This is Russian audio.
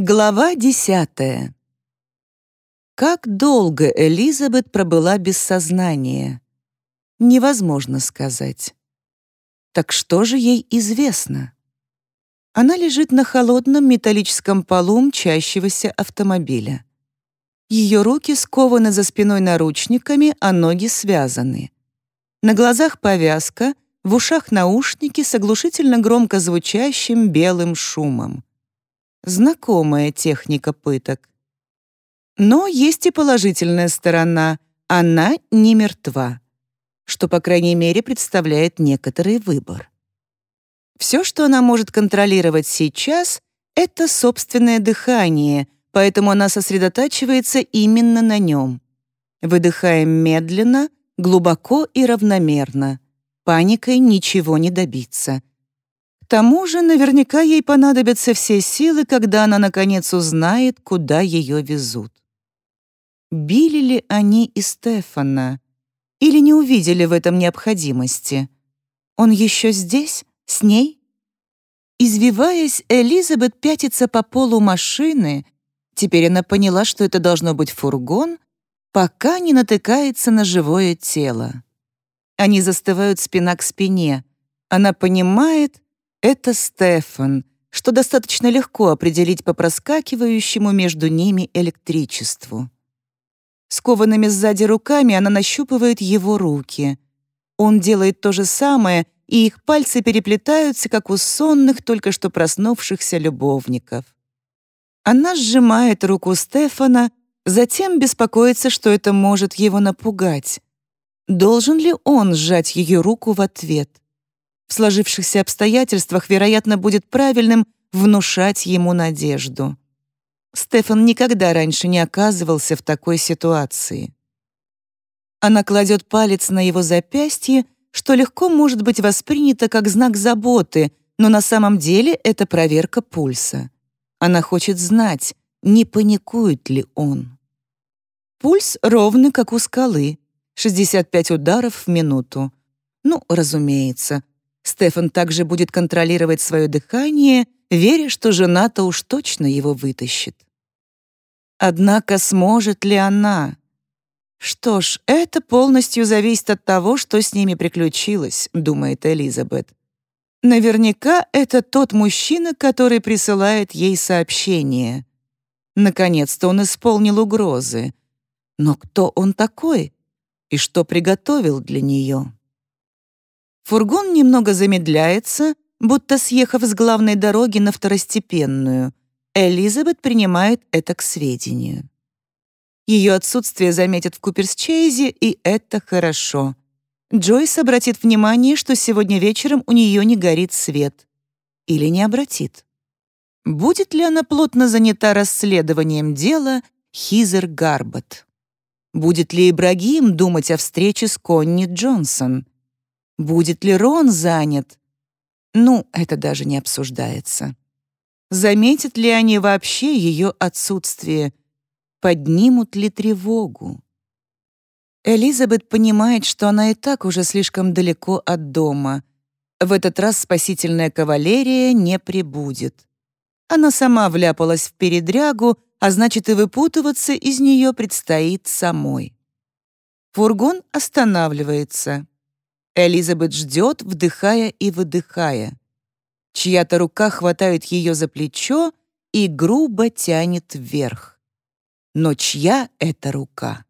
Глава десятая. Как долго Элизабет пробыла без сознания? Невозможно сказать. Так что же ей известно? Она лежит на холодном металлическом полу мчащегося автомобиля. Ее руки скованы за спиной наручниками, а ноги связаны. На глазах повязка, в ушах наушники с оглушительно громко звучащим белым шумом. Знакомая техника пыток. Но есть и положительная сторона. Она не мертва, что, по крайней мере, представляет некоторый выбор. Все, что она может контролировать сейчас, это собственное дыхание, поэтому она сосредотачивается именно на нем. Выдыхаем медленно, глубоко и равномерно. Паникой ничего не добиться тому же наверняка ей понадобятся все силы, когда она наконец узнает, куда ее везут. Били ли они и Стефана? Или не увидели в этом необходимости? Он еще здесь? С ней? Извиваясь, Элизабет пятится по полу машины. Теперь она поняла, что это должно быть фургон, пока не натыкается на живое тело. Они застывают спина к спине. Она понимает, это Стефан, что достаточно легко определить по проскакивающему между ними электричеству. Скованными сзади руками она нащупывает его руки. Он делает то же самое, и их пальцы переплетаются, как у сонных, только что проснувшихся любовников. Она сжимает руку Стефана, затем беспокоится, что это может его напугать. Должен ли он сжать ее руку в ответ? В сложившихся обстоятельствах, вероятно, будет правильным внушать ему надежду. Стефан никогда раньше не оказывался в такой ситуации. Она кладет палец на его запястье, что легко может быть воспринято как знак заботы, но на самом деле это проверка пульса. Она хочет знать, не паникует ли он. Пульс ровный, как у скалы, 65 ударов в минуту. Ну, разумеется, Стефан также будет контролировать свое дыхание, веря, что жена-то уж точно его вытащит. Однако сможет ли она? Что ж, это полностью зависит от того, что с ними приключилось, думает Элизабет. Наверняка это тот мужчина, который присылает ей сообщение. Наконец-то он исполнил угрозы. Но кто он такой? И что приготовил для нее? Фургон немного замедляется, будто съехав с главной дороги на второстепенную. Элизабет принимает это к сведению. Ее отсутствие заметят в Куперсчейзе, и это хорошо. Джойс обратит внимание, что сегодня вечером у нее не горит свет. Или не обратит. Будет ли она плотно занята расследованием дела Хизер Гарбот? Будет ли Ибрагим думать о встрече с Конни Джонсон? Будет ли Рон занят? Ну, это даже не обсуждается. Заметят ли они вообще ее отсутствие? Поднимут ли тревогу? Элизабет понимает, что она и так уже слишком далеко от дома. В этот раз спасительная кавалерия не прибудет. Она сама вляпалась в передрягу, а значит и выпутываться из нее предстоит самой. Фургон останавливается. Элизабет ждет, вдыхая и выдыхая. Чья-то рука хватает ее за плечо и грубо тянет вверх. Но чья это рука?